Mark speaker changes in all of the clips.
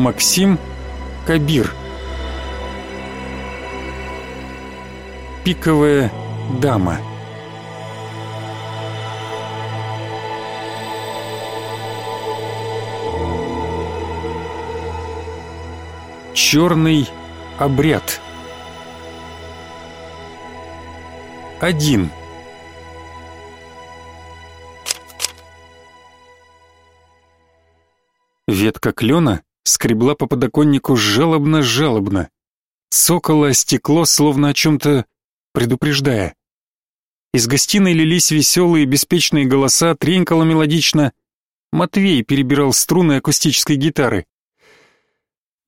Speaker 1: Максим Кабир. Пиковая дама. Черный обряд. Один. Ветка клена скребла по подоконнику жалобно-жалобно. Цокало стекло, словно о чем-то предупреждая. Из гостиной лились веселые, беспечные голоса, тренькало мелодично. Матвей перебирал струны акустической гитары.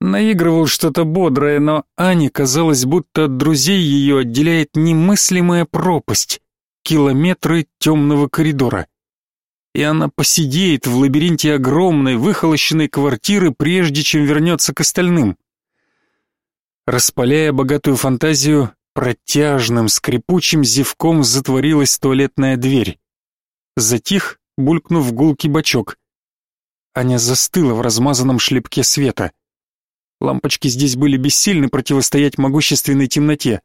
Speaker 1: Наигрывал что-то бодрое, но Ане казалось, будто от друзей ее отделяет немыслимая пропасть, километры темного коридора. И она посидеет в лабиринте огромной, выхолощенной квартиры, прежде чем вернется к остальным. Распаляя богатую фантазию, протяжным, скрипучим зевком затворилась туалетная дверь. Затих, булькнув гулкий бачок. Аня застыла в размазанном шлепке света. Лампочки здесь были бессильны противостоять могущественной темноте.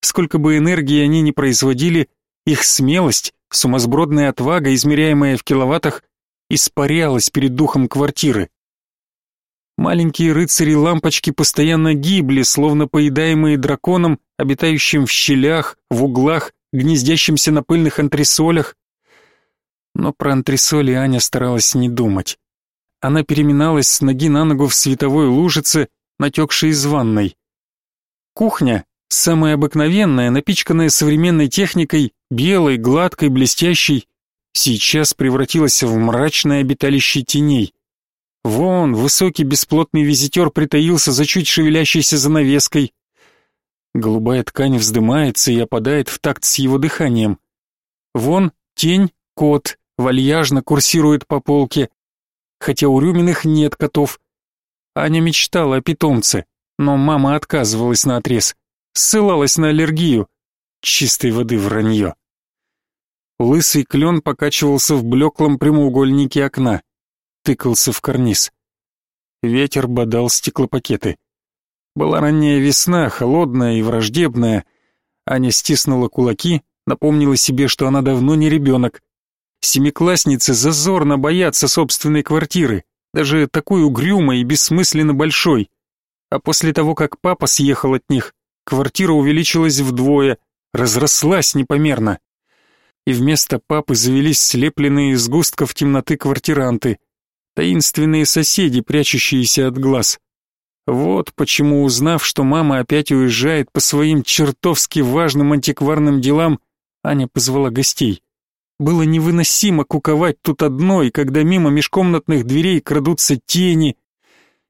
Speaker 1: Сколько бы энергии они ни производили, их смелость, сумасбродная отвага, измеряемая в киловаттах, испарялась перед духом квартиры. Маленькие рыцари-лампочки постоянно гибли, словно поедаемые драконом, обитающим в щелях, в углах, гнездящимся на пыльных антресолях. Но про антресоли Аня старалась не думать. Она переминалась с ноги на ногу в световой лужице, натекшей из ванной. Кухня, самая обыкновенная, напичканная современной техникой, белой, гладкой, блестящей, сейчас превратилась в мрачное обиталище теней. Вон, высокий бесплотный визитер притаился за чуть шевелящейся занавеской. Голубая ткань вздымается и опадает в такт с его дыханием. Вон, тень, кот, вальяжно курсирует по полке хотя у Рюминых нет котов. Аня мечтала о питомце, но мама отказывалась на отрез, ссылалась на аллергию. Чистой воды вранье. Лысый клен покачивался в блеклом прямоугольнике окна, тыкался в карниз. Ветер бодал стеклопакеты. Была ранняя весна, холодная и враждебная. Аня стиснула кулаки, напомнила себе, что она давно не ребенок, Семиклассницы зазорно боятся собственной квартиры, даже такой угрюмой и бессмысленно большой. А после того, как папа съехал от них, квартира увеличилась вдвое, разрослась непомерно. И вместо папы завелись слепленные из густков темноты квартиранты, таинственные соседи, прячущиеся от глаз. Вот почему, узнав, что мама опять уезжает по своим чертовски важным антикварным делам, Аня позвала гостей. Было невыносимо куковать тут одной, когда мимо межкомнатных дверей крадутся тени,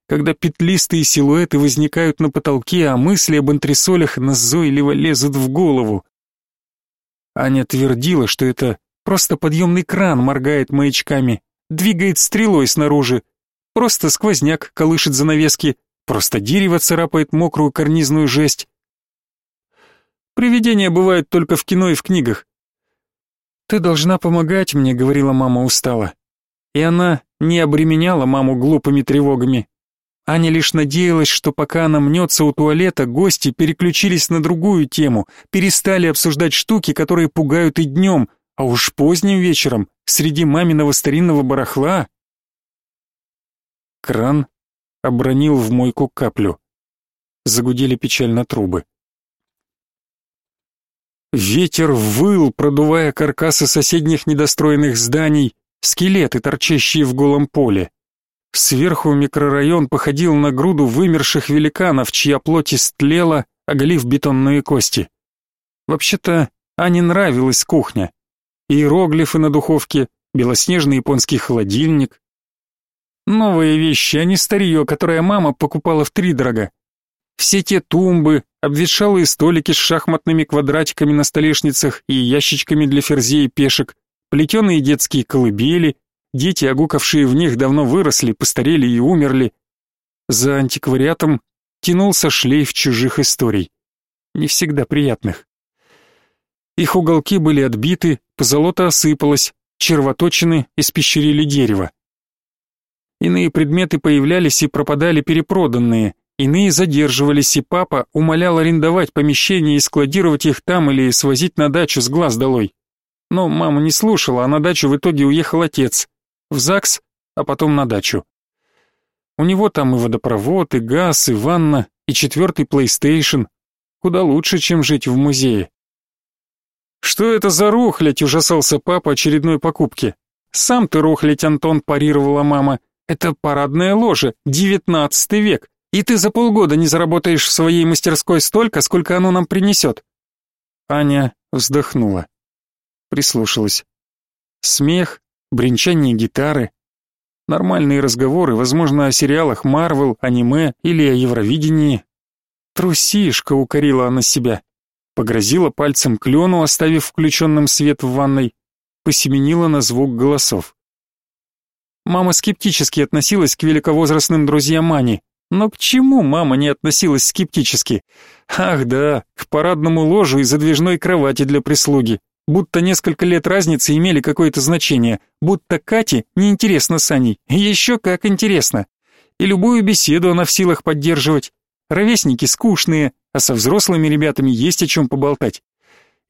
Speaker 1: когда петлистые силуэты возникают на потолке, а мысли об антресолях назойливо лезут в голову. Аня твердила, что это просто подъемный кран моргает маячками, двигает стрелой снаружи, просто сквозняк колышет занавески, просто дерево царапает мокрую карнизную жесть. Привидения бывают только в кино и в книгах. «Ты должна помогать мне», — говорила мама устало. И она не обременяла маму глупыми тревогами. Аня лишь надеялась, что пока она мнется у туалета, гости переключились на другую тему, перестали обсуждать штуки, которые пугают и днем, а уж поздним вечером, среди маминого старинного барахла. Кран обронил в мойку каплю. Загудели печально трубы. Ветер выл, продувая каркасы соседних недостроенных зданий, скелеты, торчащие в голом поле. Сверху микрорайон походил на груду вымерших великанов, чья плоть истлела, оголив бетонные кости. Вообще-то, Ане нравилась кухня. Иероглифы на духовке, белоснежный японский холодильник. Новые вещи, а не старье, которое мама покупала в втридорога. Все те тумбы, обветшалые столики с шахматными квадратиками на столешницах и ящичками для ферзей и пешек, плетеные детские колыбели, дети, огукавшие в них, давно выросли, постарели и умерли. За антиквариатом тянулся шлейф чужих историй, не всегда приятных. Их уголки были отбиты, позолота осыпалась, червоточины испещрили дерево. Иные предметы появлялись и пропадали перепроданные, иные задерживались, и папа умолял арендовать помещение и складировать их там или свозить на дачу с глаз долой. Но мама не слушала, а на дачу в итоге уехал отец. В ЗАГС, а потом на дачу. У него там и водопровод, и газ, и ванна, и четвертый PlayStation. Куда лучше, чем жить в музее. «Что это за рухлядь?» — ужасался папа очередной покупки. «Сам ты рухлядь, Антон», — парировала мама. Это парадное ложе, девятнадцатый век, и ты за полгода не заработаешь в своей мастерской столько, сколько оно нам принесет». Аня вздохнула, прислушалась. Смех, бренчание гитары, нормальные разговоры, возможно, о сериалах Марвел, аниме или о Евровидении. Трусишка укорила она себя, погрозила пальцем клену, оставив включенным свет в ванной, посеменила на звук голосов. Мама скептически относилась к великовозрастным друзьям Ани. Но к чему мама не относилась скептически? Ах да, к парадному ложу и задвижной кровати для прислуги. Будто несколько лет разницы имели какое-то значение. Будто Кате неинтересно с Аней. Еще как интересно. И любую беседу она в силах поддерживать. Ровесники скучные, а со взрослыми ребятами есть о чем поболтать.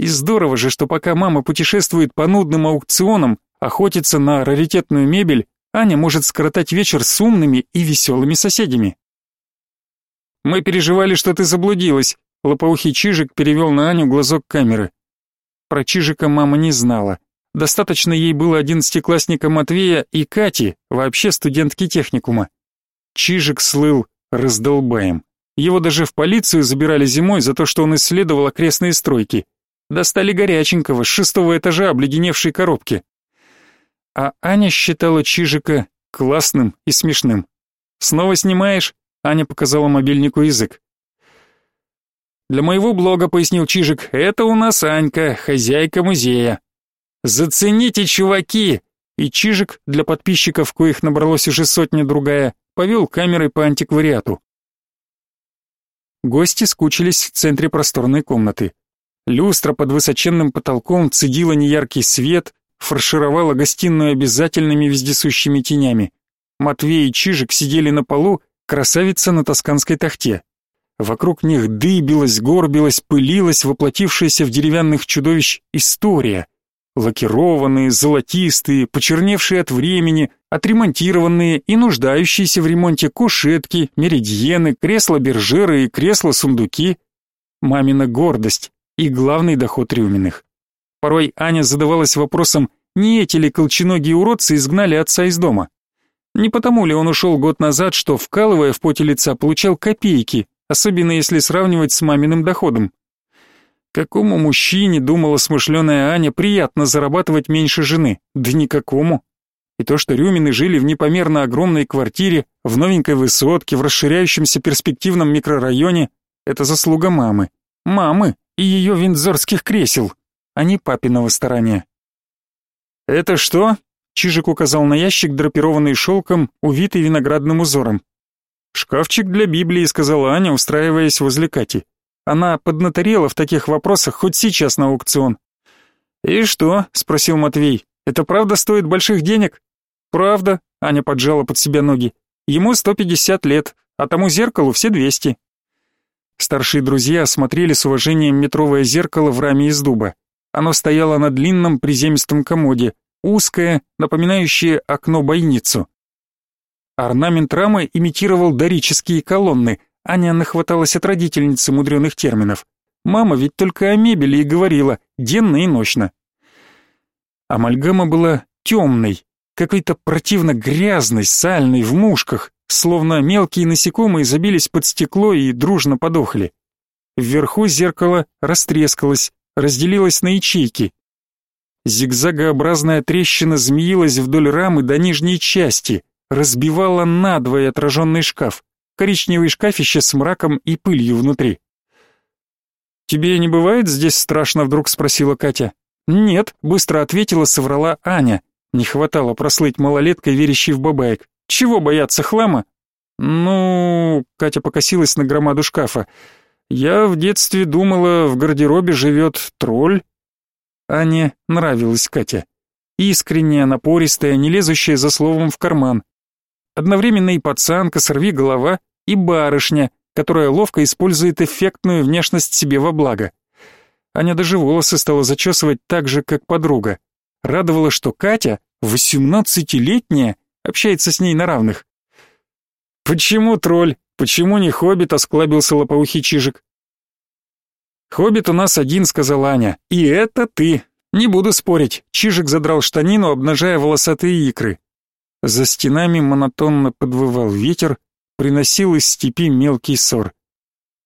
Speaker 1: И здорово же, что пока мама путешествует по нудным аукционам, охотится на раритетную мебель, Аня может скоротать вечер с умными и веселыми соседями. «Мы переживали, что ты заблудилась», — лопоухий Чижик перевел на Аню глазок камеры. Про Чижика мама не знала. Достаточно ей было одиннадцатиклассника Матвея и Кати, вообще студентки техникума. Чижик слыл раздолбаем. Его даже в полицию забирали зимой за то, что он исследовал окрестные стройки. Достали горяченького с шестого этажа обледеневшей коробки а Аня считала Чижика классным и смешным. «Снова снимаешь?» — Аня показала мобильнику язык. «Для моего блога», — пояснил Чижик, — «это у нас Анька, хозяйка музея». «Зацените, чуваки!» И Чижик, для подписчиков, коих набралось уже сотня-другая, повел камерой по антиквариату. Гости скучились в центре просторной комнаты. Люстра под высоченным потолком цедила неяркий свет, фаршировала гостиную обязательными вездесущими тенями. Матвей и Чижик сидели на полу, красавица на тосканской тахте. Вокруг них дыбилась, горбилась, пылилась воплотившаяся в деревянных чудовищ история. Лакированные, золотистые, почерневшие от времени, отремонтированные и нуждающиеся в ремонте кушетки, меридьены, кресла-бержеры и кресла-сундуки. Мамина гордость и главный доход Рюминых. Порой Аня задавалась вопросом, не эти ли колченогие уродцы изгнали отца из дома. Не потому ли он ушел год назад, что, вкалывая в поте лица, получал копейки, особенно если сравнивать с маминым доходом. Какому мужчине, думала смышленая Аня, приятно зарабатывать меньше жены? Да никакому. И то, что Рюмины жили в непомерно огромной квартире, в новенькой высотке, в расширяющемся перспективном микрорайоне, это заслуга мамы. Мамы и ее виндзорских кресел а не папиного старания. «Это что?» — Чижик указал на ящик, драпированный шелком, увитый виноградным узором. «Шкафчик для Библии», — сказала Аня, устраиваясь возле Кати. Она поднаторела в таких вопросах хоть сейчас на аукцион. «И что?» — спросил Матвей. «Это правда стоит больших денег?» «Правда», — Аня поджала под себя ноги. «Ему сто пятьдесят лет, а тому зеркалу все двести». Старшие друзья осмотрели с уважением метровое зеркало в раме из дуба. Оно стояло на длинном приземистом комоде, узкое, напоминающее окно-бойницу. Орнамент рамы имитировал дорические колонны. Аня нахваталась от родительницы мудреных терминов. Мама ведь только о мебели и говорила, денно и ночно. Амальгама была темной, какой-то противно грязной, сальной, в мушках, словно мелкие насекомые забились под стекло и дружно подохли. Вверху зеркало растрескалось, разделилась на ячейки. Зигзагообразная трещина змеилась вдоль рамы до нижней части, разбивала надвое отраженный шкаф, коричневый шкафище с мраком и пылью внутри. «Тебе не бывает здесь страшно?» — вдруг спросила Катя. «Нет», — быстро ответила, соврала Аня. Не хватало прослыть малолеткой, верящей в бабаек. «Чего бояться хлама?» «Ну...» — Катя покосилась на громаду шкафа. Я в детстве думала, в гардеробе живет тролль. Ане нравилась Катя. Искренняя, напористая, не лезущая за словом в карман. Одновременно и пацанка, сорви голова, и барышня, которая ловко использует эффектную внешность себе во благо. Аня даже волосы стала зачесывать так же, как подруга. Радовало, что Катя, восемнадцатилетняя, общается с ней на равных. «Почему тролль? Почему не хоббит?» — осклабился лопоухий Чижик. «Хоббит у нас один», — сказала Аня, — «и это ты. Не буду спорить». Чижик задрал штанину, обнажая волосатые икры. За стенами монотонно подвывал ветер, приносил из степи мелкий ссор.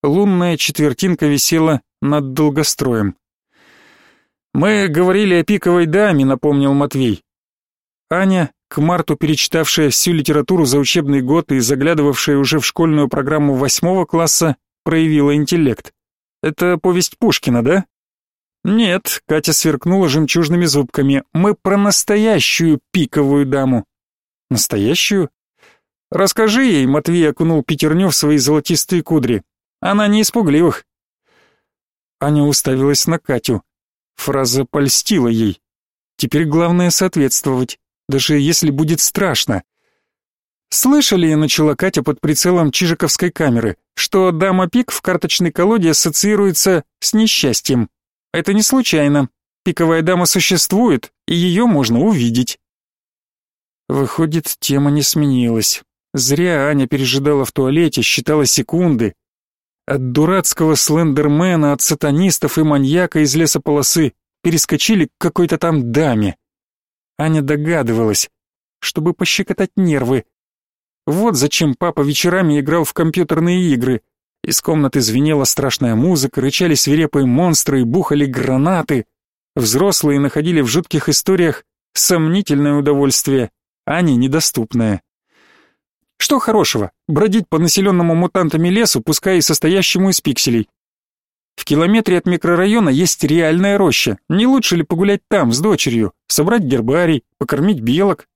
Speaker 1: Лунная четвертинка висела над долгостроем. «Мы говорили о пиковой даме», — напомнил Матвей. Аня, к марту перечитавшая всю литературу за учебный год и заглядывавшая уже в школьную программу восьмого класса, проявила интеллект. «Это повесть Пушкина, да?» «Нет», — Катя сверкнула жемчужными зубками, — «мы про настоящую пиковую даму». «Настоящую?» «Расскажи ей», — Матвей окунул пятерню в свои золотистые кудри. «Она не испугливых». Аня уставилась на Катю. Фраза польстила ей. Теперь главное соответствовать даже если будет страшно. Слышали, начала Катя под прицелом чижиковской камеры, что дама пик в карточной колоде ассоциируется с несчастьем. Это не случайно. Пиковая дама существует, и ее можно увидеть. Выходит, тема не сменилась. Зря Аня пережидала в туалете, считала секунды. От дурацкого слендермена, от сатанистов и маньяка из лесополосы перескочили к какой-то там даме. Аня догадывалась, чтобы пощекотать нервы. Вот зачем папа вечерами играл в компьютерные игры. Из комнаты звенела страшная музыка, рычали свирепые монстры и бухали гранаты. Взрослые находили в жутких историях сомнительное удовольствие, Ане недоступное. Что хорошего, бродить по населенному мутантами лесу, пускай и состоящему из пикселей. В километре от микрорайона есть реальная роща. Не лучше ли погулять там с дочерью, собрать гербарий, покормить белок?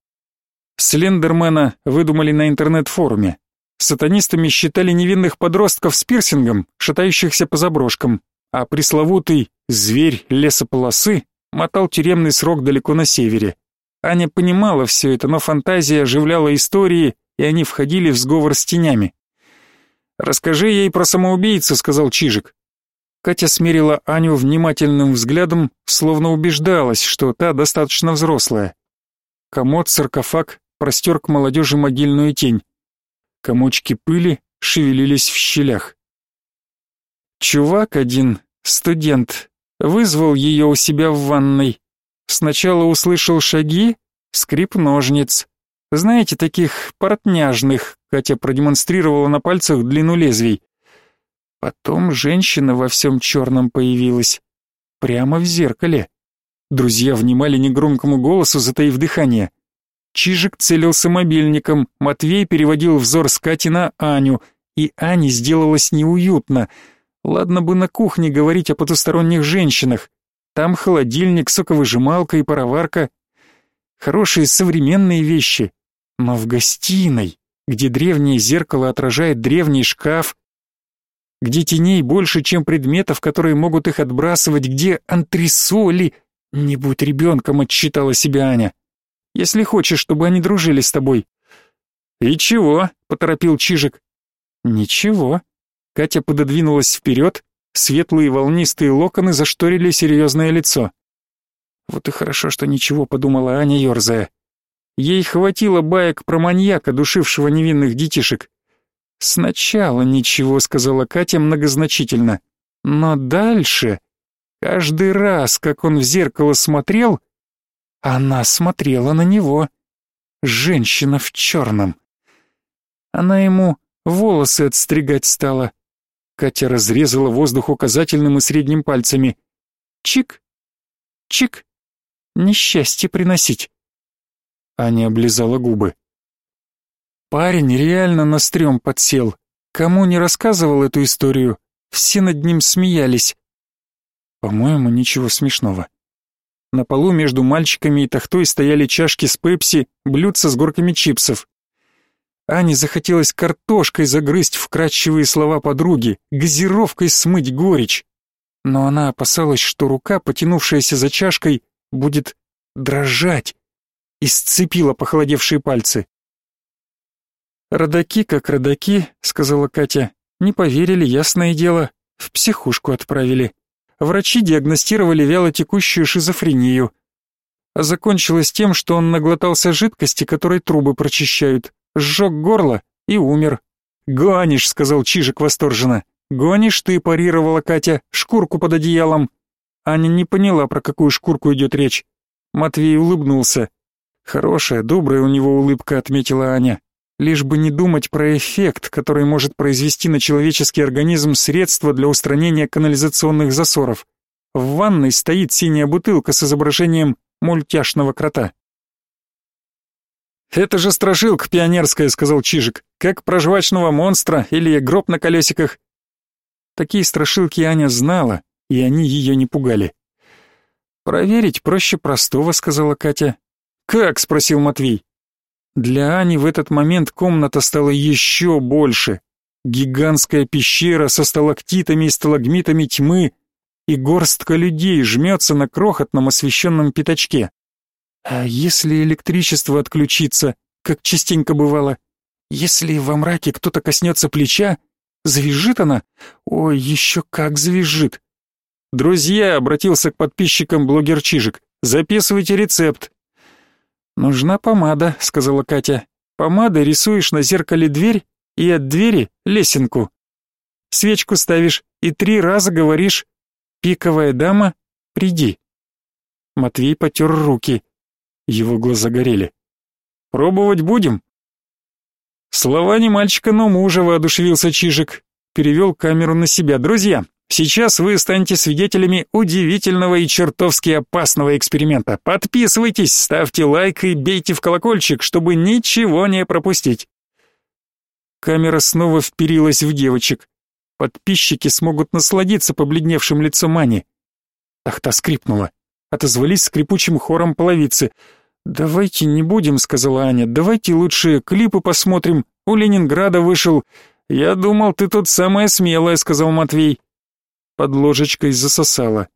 Speaker 1: Слендермена выдумали на интернет-форуме. Сатанистами считали невинных подростков с пирсингом, шатающихся по заброшкам, а пресловутый «зверь лесополосы» мотал тюремный срок далеко на севере. Аня понимала все это, но фантазия оживляла истории, и они входили в сговор с тенями. «Расскажи ей про самоубийцу», — сказал Чижик. Катя смерила Аню внимательным взглядом, словно убеждалась, что та достаточно взрослая. Комод, саркофаг простер к молодежи могильную тень. Комочки пыли шевелились в щелях. Чувак один, студент, вызвал ее у себя в ванной. Сначала услышал шаги, скрип ножниц. Знаете, таких портняжных, Катя продемонстрировала на пальцах длину лезвий. Потом женщина во всем черном появилась. Прямо в зеркале. Друзья внимали негромкому голосу, затаив дыхание. Чижик целился мобильником, Матвей переводил взор с Кати на Аню, и Ане сделалось неуютно. Ладно бы на кухне говорить о потусторонних женщинах. Там холодильник, соковыжималка и пароварка. Хорошие современные вещи. Но в гостиной, где древнее зеркало отражает древний шкаф, где теней больше, чем предметов, которые могут их отбрасывать, где антресоли. Не будь ребенком, отчитала себя Аня. Если хочешь, чтобы они дружили с тобой. И чего? поторопил Чижик. Ничего. Катя пододвинулась вперед, светлые волнистые локоны зашторили серьезное лицо. Вот и хорошо, что ничего, подумала Аня, ерзая. Ей хватило баек про маньяка, душившего невинных детишек. «Сначала ничего», — сказала Катя многозначительно. «Но дальше, каждый раз, как он в зеркало смотрел, она смотрела на него. Женщина в черном. Она ему волосы отстригать стала. Катя разрезала воздух указательным и средним пальцами. Чик, чик, несчастье приносить. Аня облизала губы. Парень реально на стрём подсел. Кому не рассказывал эту историю, все над ним смеялись. По-моему, ничего смешного. На полу между мальчиками и тахтой стояли чашки с пепси, блюдца с горками чипсов. Ане захотелось картошкой загрызть вкрадчивые слова подруги, газировкой смыть горечь. Но она опасалась, что рука, потянувшаяся за чашкой, будет дрожать, и сцепила похолодевшие пальцы. «Родаки как родаки», — сказала Катя. «Не поверили, ясное дело. В психушку отправили. Врачи диагностировали вялотекущую шизофрению. А закончилось тем, что он наглотался жидкости, которой трубы прочищают, сжег горло и умер. «Гонишь», — сказал Чижик восторженно. «Гонишь ты», — парировала Катя, — «шкурку под одеялом». Аня не поняла, про какую шкурку идет речь. Матвей улыбнулся. «Хорошая, добрая у него улыбка», — отметила Аня. «Лишь бы не думать про эффект, который может произвести на человеческий организм средство для устранения канализационных засоров. В ванной стоит синяя бутылка с изображением мультяшного крота». «Это же страшилка пионерская», — сказал Чижик, «как про жвачного монстра или гроб на колесиках». Такие страшилки Аня знала, и они ее не пугали. «Проверить проще простого», — сказала Катя. «Как?» — спросил Матвей. Для Ани в этот момент комната стала еще больше. Гигантская пещера со сталактитами и сталагмитами тьмы, и горстка людей жмется на крохотном освещенном пятачке. А если электричество отключится, как частенько бывало? Если во мраке кто-то коснется плеча, завизжит она? Ой, еще как завизжит. «Друзья», — обратился к подписчикам блогер Чижик, — «записывайте рецепт». «Нужна помада», — сказала Катя. «Помадой рисуешь на зеркале дверь и от двери лесенку. Свечку ставишь и три раза говоришь «Пиковая дама, приди». Матвей потер руки. Его глаза горели. «Пробовать будем?» Слова не мальчика, но мужа, воодушевился Чижик. Перевел камеру на себя. «Друзья, сейчас вы станете свидетелями удивительного и чертовски опасного эксперимента. Подписывайтесь, ставьте лайк и бейте в колокольчик, чтобы ничего не пропустить». Камера снова вперилась в девочек. Подписчики смогут насладиться побледневшим лицом Ани. Тахта скрипнула. Отозвались скрипучим хором половицы. «Давайте не будем», — сказала Аня. «Давайте лучше клипы посмотрим. У Ленинграда вышел...» «Я думал, ты тут самая смелая», — сказал Матвей. Под ложечкой засосала.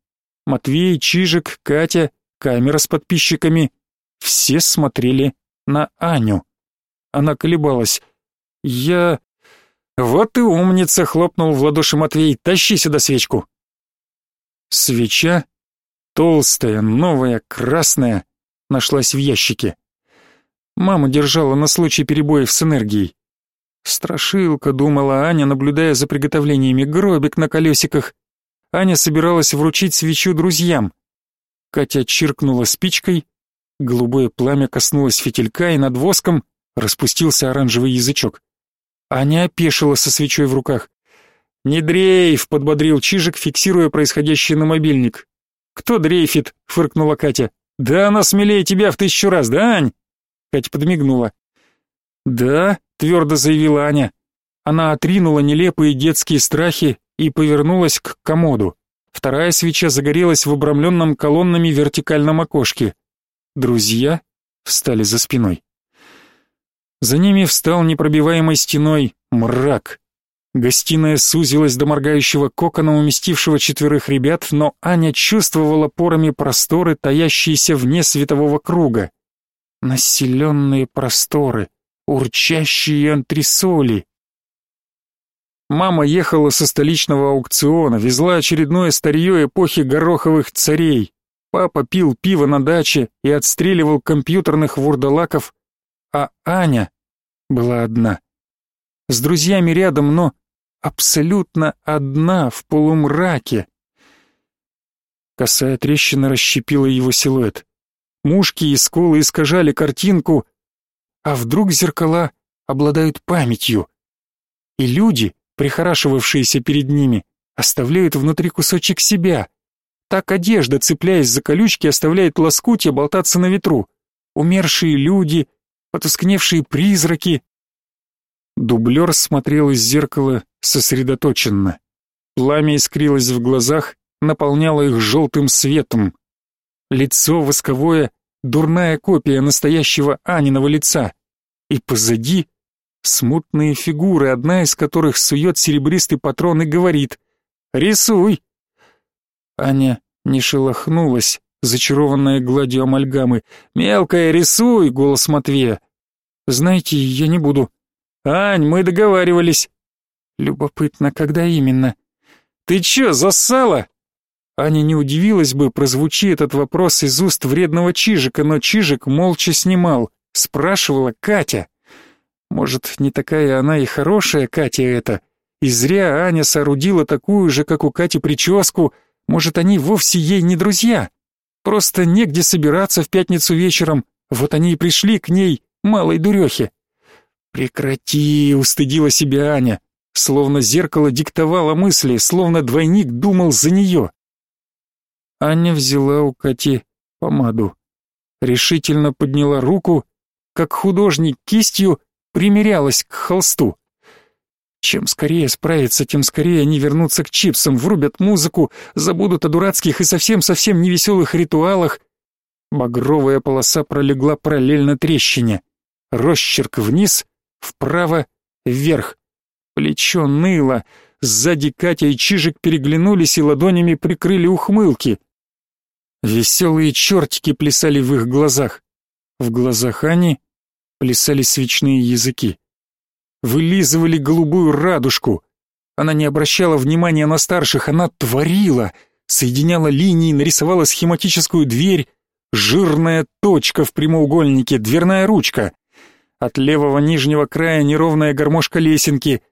Speaker 1: Матвей, Чижик, Катя, камера с подписчиками. Все смотрели на Аню. Она колебалась. «Я...» «Вот ты умница!» — хлопнул в ладоши Матвей. «Тащи сюда свечку!» Свеча Толстая, новая, красная, нашлась в ящике. Мама держала на случай перебоев с энергией. Страшилка, думала Аня, наблюдая за приготовлениями, гробик на колесиках. Аня собиралась вручить свечу друзьям. Катя чиркнула спичкой, голубое пламя коснулось фитилька, и над воском распустился оранжевый язычок. Аня опешила со свечой в руках. «Не дрейф!» — подбодрил Чижик, фиксируя происходящее на мобильник. «Кто дрейфит?» — фыркнула Катя. «Да она смелее тебя в тысячу раз, да, Ань?» Катя подмигнула. «Да», — твердо заявила Аня. Она отринула нелепые детские страхи и повернулась к комоду. Вторая свеча загорелась в обрамленном колоннами вертикальном окошке. Друзья встали за спиной. За ними встал непробиваемой стеной мрак. Гостиная сузилась до моргающего кокона, уместившего четверых ребят, но Аня чувствовала порами просторы, таящиеся вне светового круга. Населенные просторы, урчащие антресоли. Мама ехала со столичного аукциона, везла очередное старье эпохи гороховых царей. Папа пил пиво на даче и отстреливал компьютерных вурдалаков, а Аня была одна. С друзьями рядом, но абсолютно одна в полумраке. Косая трещина расщепила его силуэт. Мушки и скулы искажали картинку, а вдруг зеркала обладают памятью. И люди, прихорашивавшиеся перед ними, оставляют внутри кусочек себя. Так одежда, цепляясь за колючки, оставляет лоскутья болтаться на ветру. Умершие люди, потускневшие призраки. Дублер смотрел из зеркала сосредоточенно. Пламя искрилось в глазах, наполняло их желтым светом. Лицо восковое, дурная копия настоящего Аниного лица. И позади смутные фигуры, одна из которых сует серебристый патрон и говорит «Рисуй!». Аня не шелохнулась, зачарованная гладью амальгамы. «Мелкая, рисуй!» — голос Матвея. «Знаете, я не буду. «Ань, мы договаривались».
Speaker 2: «Любопытно, когда именно?»
Speaker 1: «Ты чё, зассала?»
Speaker 2: Аня не удивилась бы, прозвучи этот вопрос из уст вредного Чижика, но Чижик молча снимал. Спрашивала Катя. Может, не такая она и хорошая Катя эта? И зря Аня соорудила такую же, как у Кати, прическу. Может, они вовсе ей не друзья? Просто негде собираться в пятницу вечером. Вот они и пришли к ней, малой дурехе. «Прекрати!» — устыдила себя Аня. Словно зеркало диктовало мысли, словно двойник думал за нее. Аня взяла у Кати помаду. Решительно подняла руку, как художник кистью примерялась к холсту. Чем скорее справиться, тем скорее они вернутся к чипсам, врубят музыку, забудут о дурацких и совсем-совсем невеселых ритуалах. Багровая полоса пролегла параллельно трещине. Росчерк вниз, вправо, вверх. Плечо ныло. Сзади Катя и Чижик переглянулись и ладонями прикрыли ухмылки. Веселые чертики плясали в их глазах. В глазах Ани плясали свечные языки. Вылизывали голубую радужку. Она не обращала внимания на старших, она творила, соединяла линии, нарисовала схематическую дверь, жирная точка в прямоугольнике, дверная ручка. От левого нижнего края неровная гармошка лесенки.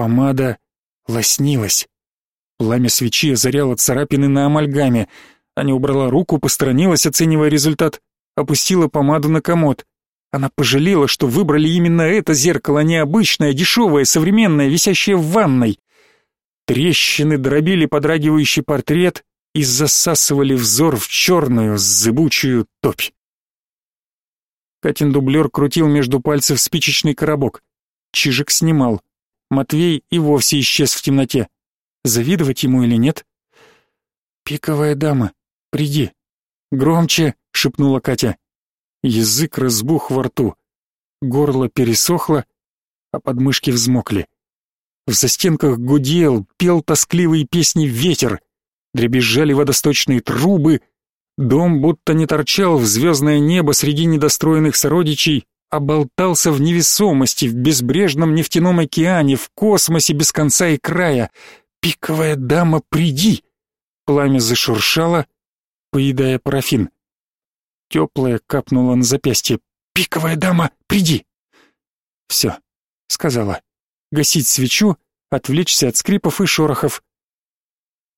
Speaker 2: Помада лоснилась. Пламя свечи озаряло царапины на амальгаме. Аня убрала руку, посторонилась, оценивая результат, опустила помаду на комод. Она пожалела, что выбрали именно это зеркало, а не обычное, дешевое, современное, висящее в ванной. Трещины дробили подрагивающий портрет и засасывали взор в черную, зыбучую топь. Катин дублер крутил между пальцев спичечный коробок. Чижик снимал. Матвей и вовсе исчез в темноте. Завидовать ему или нет? «Пиковая дама», Приди. Громче, шепнула Катя. Язык разбух во рту. Горло пересохло, а подмышки взмокли. В застенках гудел, пел тоскливые песни ветер. Дребезжали водосточные трубы. Дом будто не торчал в звездное небо среди недостроенных сородичей, а болтался в невесомости, в безбрежном нефтяном океане, в космосе без конца и края. «Пиковая дама, приди!» Пламя зашуршало, поедая парафин. Теплая капнула на запястье. «Пиковая дама, приди!» «Все», — сказала. «Гасить свечу, отвлечься от скрипов и шорохов».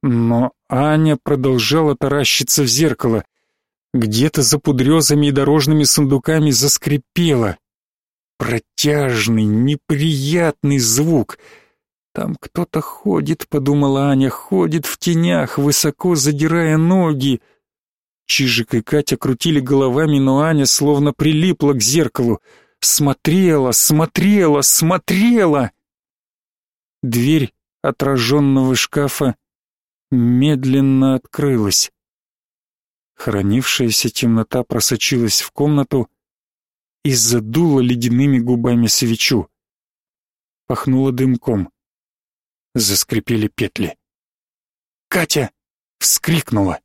Speaker 2: Но Аня продолжала таращиться в зеркало. Где-то за пудрезами и дорожными сундуками заскрипело. Протяжный, неприятный звук. «Там кто-то ходит», — подумала Аня, — «ходит в тенях, высоко задирая ноги». Чижик и Катя крутили головами, но Аня словно прилипла к зеркалу. Смотрела, смотрела, смотрела! Дверь отраженного шкафа медленно открылась. Хранившаяся темнота просочилась в комнату и задула ледяными губами свечу. Пахнуло дымком. Заскрипели петли. Катя вскрикнула.